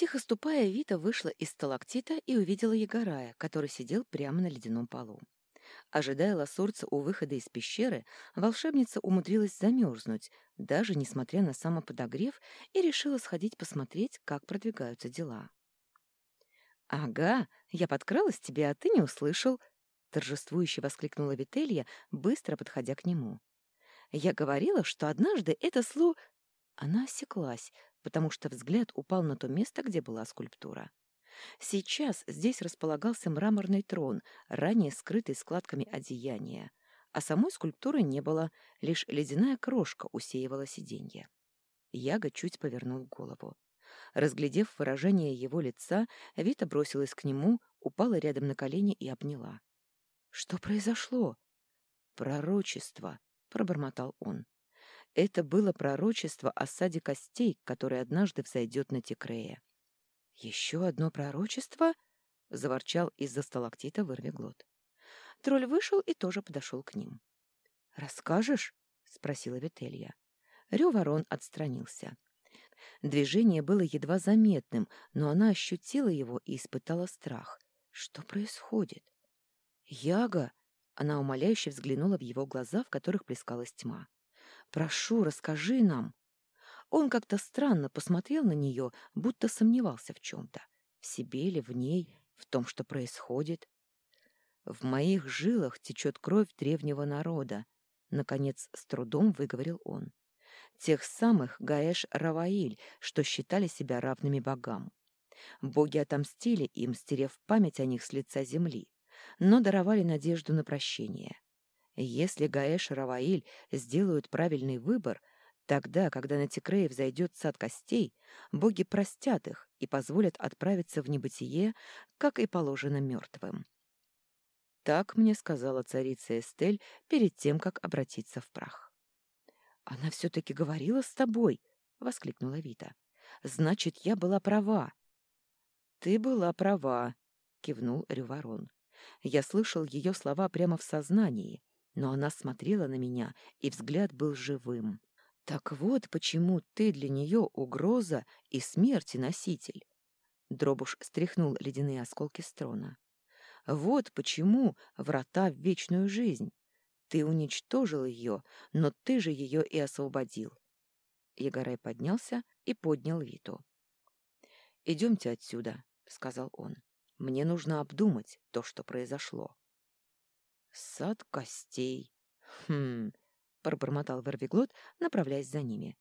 Тихо ступая, Вита вышла из сталактита и увидела Егорая, который сидел прямо на ледяном полу. Ожидая лосурца у выхода из пещеры, волшебница умудрилась замерзнуть, даже несмотря на самоподогрев, и решила сходить посмотреть, как продвигаются дела. «Ага, я подкралась тебе, а ты не услышал!» — торжествующе воскликнула Вителья, быстро подходя к нему. «Я говорила, что однажды это слу...» Она осеклась, потому что взгляд упал на то место, где была скульптура. Сейчас здесь располагался мраморный трон, ранее скрытый складками одеяния, а самой скульптуры не было, лишь ледяная крошка усеивала сиденье. Яга чуть повернул голову. Разглядев выражение его лица, Вита бросилась к нему, упала рядом на колени и обняла. «Что произошло?» «Пророчество», — пробормотал он. Это было пророчество о саде костей, который однажды взойдет на Текрея. «Еще одно пророчество?» — заворчал из-за сталактита вырвиглот. Тролль вышел и тоже подошел к ним. «Расскажешь?» — спросила Вителья. Рёворон отстранился. Движение было едва заметным, но она ощутила его и испытала страх. Что происходит? «Яга!» — она умоляюще взглянула в его глаза, в которых плескалась тьма. «Прошу, расскажи нам!» Он как-то странно посмотрел на нее, будто сомневался в чем-то. В себе или в ней, в том, что происходит. «В моих жилах течет кровь древнего народа», — наконец с трудом выговорил он. «Тех самых Гаэш-Раваиль, что считали себя равными богам. Боги отомстили им, стерев память о них с лица земли, но даровали надежду на прощение. Если Гаэш-Раваиль сделают правильный выбор, Тогда, когда на Тикрее взойдет сад костей, боги простят их и позволят отправиться в небытие, как и положено мертвым. Так мне сказала царица Эстель перед тем, как обратиться в прах. «Она все-таки говорила с тобой!» — воскликнула Вита. «Значит, я была права!» «Ты была права!» — кивнул Рюворон. Я слышал ее слова прямо в сознании, но она смотрела на меня, и взгляд был живым. Так вот почему ты для нее угроза и смерти носитель. Дробуш стряхнул ледяные осколки с трона. Вот почему врата в вечную жизнь. Ты уничтожил ее, но ты же ее и освободил. Егорай поднялся и поднял Виту. «Идемте отсюда», — сказал он. «Мне нужно обдумать то, что произошло». «Сад костей. Хм, — пробормотал Вервиглот, направляясь за ними.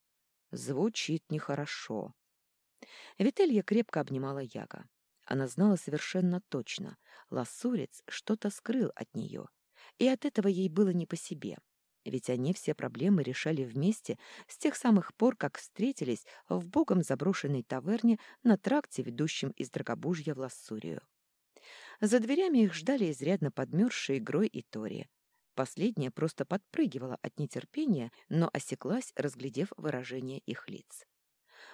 «Звучит нехорошо». Вителья крепко обнимала Яга. Она знала совершенно точно. Лассурец что-то скрыл от нее. И от этого ей было не по себе. Ведь они все проблемы решали вместе с тех самых пор, как встретились в богом заброшенной таверне на тракте, ведущем из Драгобужья в Лассурию. За дверями их ждали изрядно подмерзшие Грой и Тори. Последняя просто подпрыгивала от нетерпения, но осеклась, разглядев выражение их лиц.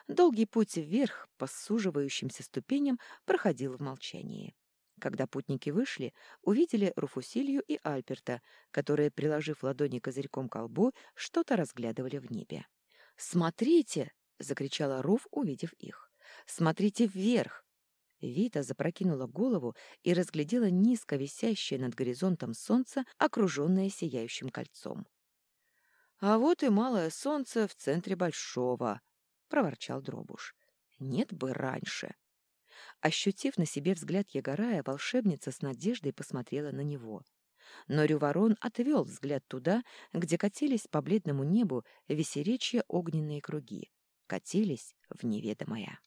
Долгий путь вверх по суживающимся ступеням проходил в молчании. Когда путники вышли, увидели Руфусилью и Альперта, которые, приложив ладони козырьком к колбу, что-то разглядывали в небе. «Смотрите!» — закричала Руф, увидев их. «Смотрите вверх! Вита запрокинула голову и разглядела низко висящее над горизонтом солнце, окруженное сияющим кольцом. «А вот и малое солнце в центре большого», — проворчал Дробуш. «Нет бы раньше». Ощутив на себе взгляд Ягорая, волшебница с надеждой посмотрела на него. Но Рюворон отвел взгляд туда, где катились по бледному небу весеречья огненные круги, катились в неведомое.